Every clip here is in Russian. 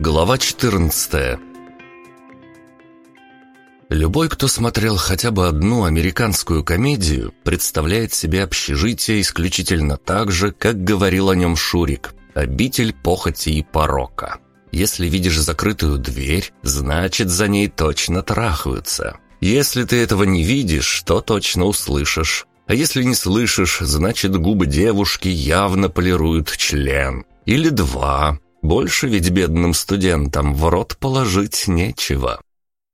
Глава 14 Любой, кто смотрел хотя бы одну американскую комедию, представляет себе общежитие исключительно так же, как говорил о нем Шурик – обитель похоти и порока. Если видишь закрытую дверь, значит, за ней точно трахаются. Если ты этого не видишь, то точно услышишь. А если не слышишь, значит, губы девушки явно полируют член. Или два. Больше ведь бедным студентам в рот положить нечего.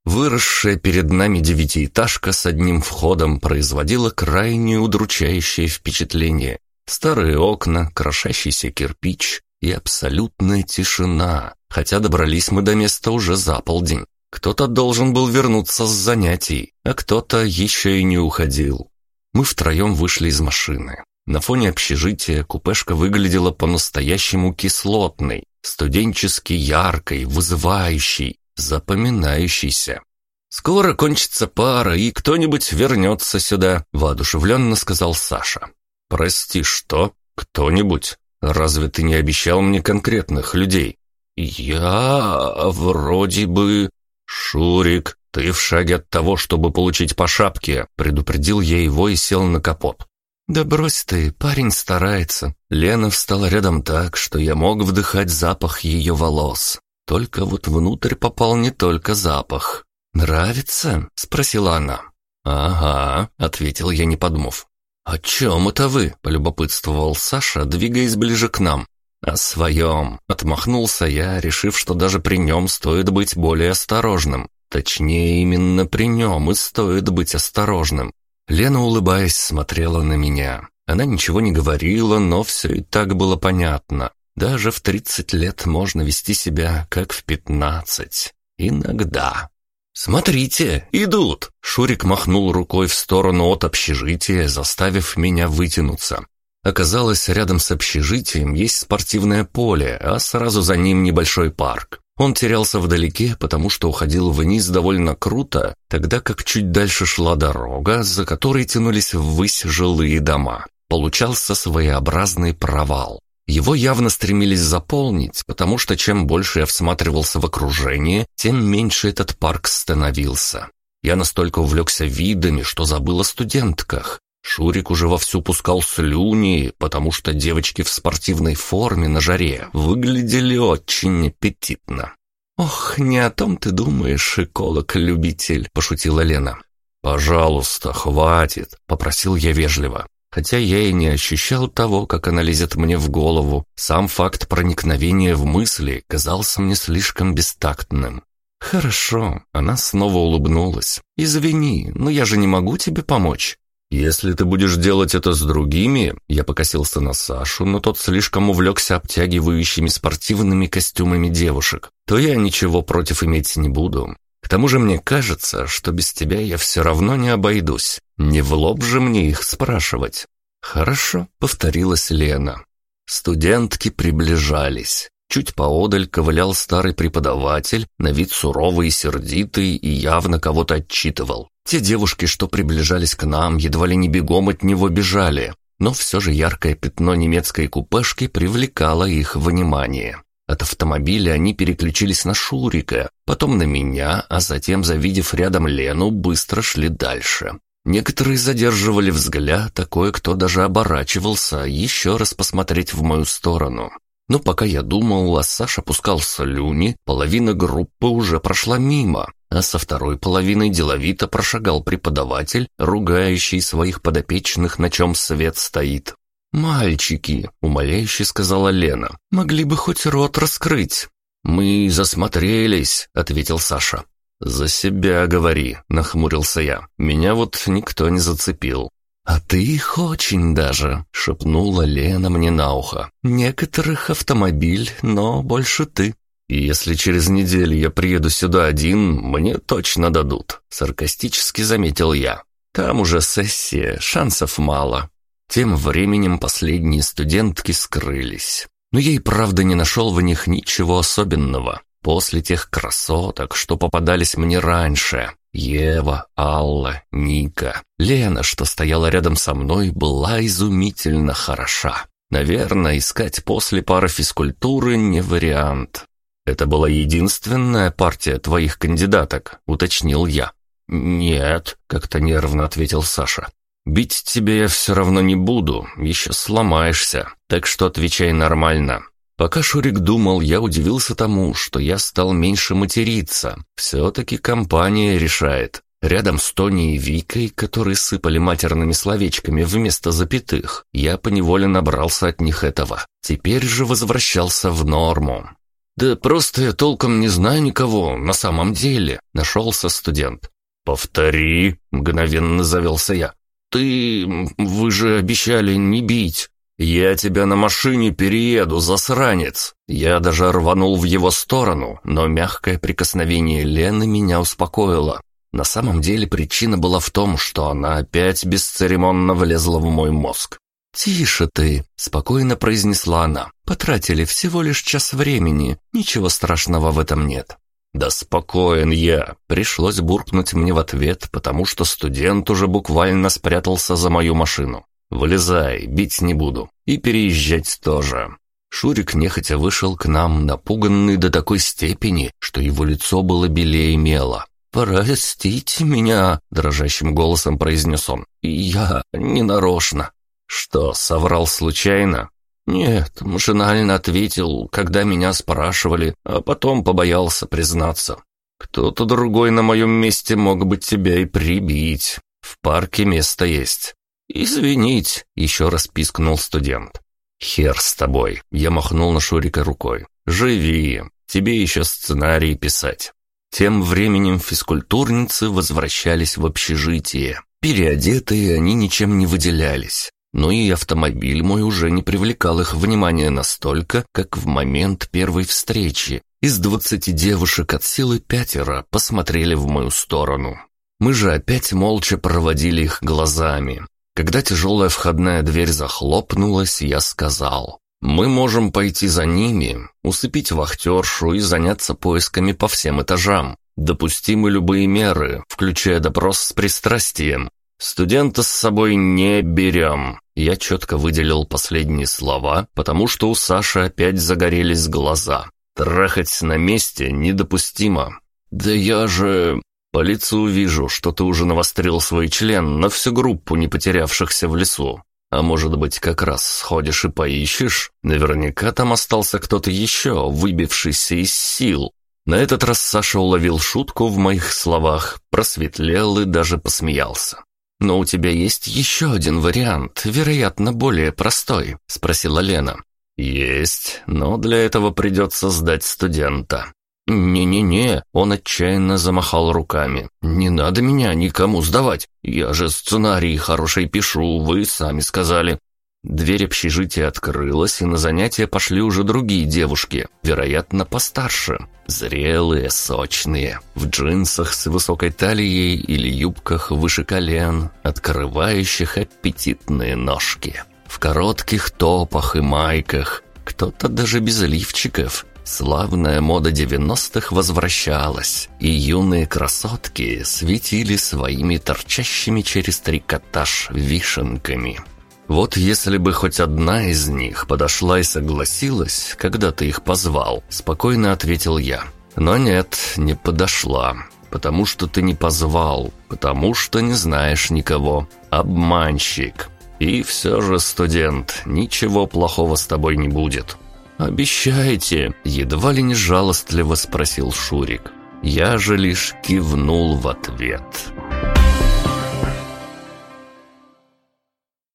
Выросшая перед нами девятиэтажка с одним входом производила крайне удручающее впечатление. Старые окна, крошащийся кирпич и абсолютная тишина, хотя добрались мы до места уже за полдень. Кто-то должен был вернуться с занятий, а кто-то еще и не уходил. Мы втроем вышли из машины. На фоне общежития купешка выглядела по-настоящему кислотной, студенчески яркой, вызывающей, запоминающейся. «Скоро кончится пара, и кто-нибудь вернется сюда», — воодушевленно сказал Саша. «Прости, что? Кто-нибудь? Разве ты не обещал мне конкретных людей?» «Я... вроде бы...» «Шурик, ты в шаге от того, чтобы получить по шапке», — предупредил я его и сел на капот. «Да брось ты, парень старается». Лена встала рядом так, что я мог вдыхать запах ее волос. Только вот внутрь попал не только запах. «Нравится?» — спросила она. «Ага», — ответил я, не подмов. «О чем это вы?» — полюбопытствовал Саша, двигаясь ближе к нам. «О своем», — отмахнулся я, решив, что даже при нем стоит быть более осторожным. Точнее, именно при нем и стоит быть осторожным. Лена, улыбаясь, смотрела на меня. Она ничего не говорила, но все и так было понятно. Даже в тридцать лет можно вести себя, как в пятнадцать. Иногда. «Смотрите, идут!» Шурик махнул рукой в сторону от общежития, заставив меня вытянуться. Оказалось, рядом с общежитием есть спортивное поле, а сразу за ним небольшой парк. Он терялся вдалеке, потому что уходил вниз довольно круто, тогда как чуть дальше шла дорога, за которой тянулись ввысь жилые дома. Получался своеобразный провал. Его явно стремились заполнить, потому что чем больше я всматривался в окружение, тем меньше этот парк становился. Я настолько увлекся видами, что забыл о студентках. Шурик уже вовсю пускал слюни, потому что девочки в спортивной форме на жаре выглядели очень аппетитно. «Ох, не о том ты думаешь, эколог-любитель», — пошутила Лена. «Пожалуйста, хватит», — попросил я вежливо. Хотя я и не ощущал того, как она лезет мне в голову, сам факт проникновения в мысли казался мне слишком бестактным. «Хорошо», — она снова улыбнулась. «Извини, но я же не могу тебе помочь. «Если ты будешь делать это с другими...» Я покосился на Сашу, но тот слишком увлекся обтягивающими спортивными костюмами девушек. «То я ничего против иметь не буду. К тому же мне кажется, что без тебя я все равно не обойдусь. Не в лоб же мне их спрашивать». «Хорошо», — повторилась Лена. Студентки приближались. Чуть поодаль ковылял старый преподаватель, на вид суровый и сердитый, и явно кого-то отчитывал. Те девушки, что приближались к нам, едва ли не бегом от него бежали, но все же яркое пятно немецкой купешки привлекало их внимание. От автомобиля они переключились на Шурика, потом на меня, а затем, завидев рядом Лену, быстро шли дальше. Некоторые задерживали взгляд, а кое-кто даже оборачивался, еще раз посмотреть в мою сторону. Но пока я думал, а Саша пускал слюни, половина группы уже прошла мимо, а со второй половиной деловито прошагал преподаватель, ругающий своих подопечных, на чем свет стоит. «Мальчики», — умоляюще сказала Лена, — «могли бы хоть рот раскрыть». «Мы засмотрелись», — ответил Саша. «За себя говори», — нахмурился я. «Меня вот никто не зацепил». «А ты их очень даже», — шепнула Лена мне на ухо. «Некоторых автомобиль, но больше ты». И если через неделю я приеду сюда один, мне точно дадут», — саркастически заметил я. «Там уже сессия, шансов мало». Тем временем последние студентки скрылись. Но я и правда не нашел в них ничего особенного. После тех красоток, что попадались мне раньше. Ева, Алла, Ника, Лена, что стояла рядом со мной, была изумительно хороша. Наверное, искать после пары физкультуры не вариант. «Это была единственная партия твоих кандидаток», — уточнил я. «Нет», — как-то нервно ответил Саша. «Бить тебе я все равно не буду, еще сломаешься, так что отвечай нормально». Пока Шурик думал, я удивился тому, что я стал меньше материться. Все-таки компания решает. Рядом с Тони и Викой, которые сыпали матерными словечками вместо запятых, я поневоле набрался от них этого. Теперь же возвращался в норму. «Да просто я толком не знаю никого, на самом деле», — нашелся студент. «Повтори», — мгновенно завелся я. «Ты... вы же обещали не бить». «Я тебя на машине перееду, засранец!» Я даже рванул в его сторону, но мягкое прикосновение Лены меня успокоило. На самом деле причина была в том, что она опять бесцеремонно влезла в мой мозг. «Тише ты», — спокойно произнесла она. «Потратили всего лишь час времени. Ничего страшного в этом нет». «Да спокоен я!» Пришлось буркнуть мне в ответ, потому что студент уже буквально спрятался за мою машину. «Вылезай, бить не буду. И переезжать тоже». Шурик нехотя вышел к нам, напуганный до такой степени, что его лицо было белее мела. «Простите меня», — дрожащим голосом произнес он. «Я не нарочно». «Что, соврал случайно?» «Нет», — машинально ответил, когда меня спрашивали, а потом побоялся признаться. «Кто-то другой на моем месте мог бы тебя и прибить. В парке место есть». «Извинить», — еще раз пискнул студент. «Хер с тобой», — я махнул на Шурика рукой. «Живи, тебе еще сценарий писать». Тем временем физкультурницы возвращались в общежитие. Переодетые они ничем не выделялись. Но и автомобиль мой уже не привлекал их внимания настолько, как в момент первой встречи. Из двадцати девушек от силы пятеро посмотрели в мою сторону. Мы же опять молча проводили их глазами. Когда тяжелая входная дверь захлопнулась, я сказал, мы можем пойти за ними, усыпить вахтершу и заняться поисками по всем этажам. Допустимы любые меры, включая допрос с пристрастием. Студента с собой не берем. Я четко выделил последние слова, потому что у Саши опять загорелись глаза. Трахать на месте недопустимо. Да я же... По лицу вижу, что ты уже навострил свой член на всю группу не потерявшихся в лесу. А может быть, как раз сходишь и поищешь? Наверняка там остался кто-то еще, выбившийся из сил. На этот раз Саша уловил шутку в моих словах, просветлел и даже посмеялся. «Но у тебя есть еще один вариант, вероятно, более простой», — спросила Лена. «Есть, но для этого придется сдать студента. «Не-не-не», — он отчаянно замахал руками. «Не надо меня никому сдавать. Я же сценарий хороший пишу, вы сами сказали». Дверь общежития открылась, и на занятия пошли уже другие девушки, вероятно, постарше. Зрелые, сочные, в джинсах с высокой талией или юбках выше колен, открывающих аппетитные ножки. В коротких топах и майках, кто-то даже без лифчиков, Славная мода девяностых возвращалась, и юные красотки светили своими торчащими через трикотаж вишенками. Вот если бы хоть одна из них подошла и согласилась, когда ты их позвал, спокойно ответил я. Но нет, не подошла, потому что ты не позвал, потому что не знаешь никого. Обманщик. И все же, студент, ничего плохого с тобой не будет. «Обещаете?» – едва ли не жалостливо спросил Шурик. Я же лишь кивнул в ответ.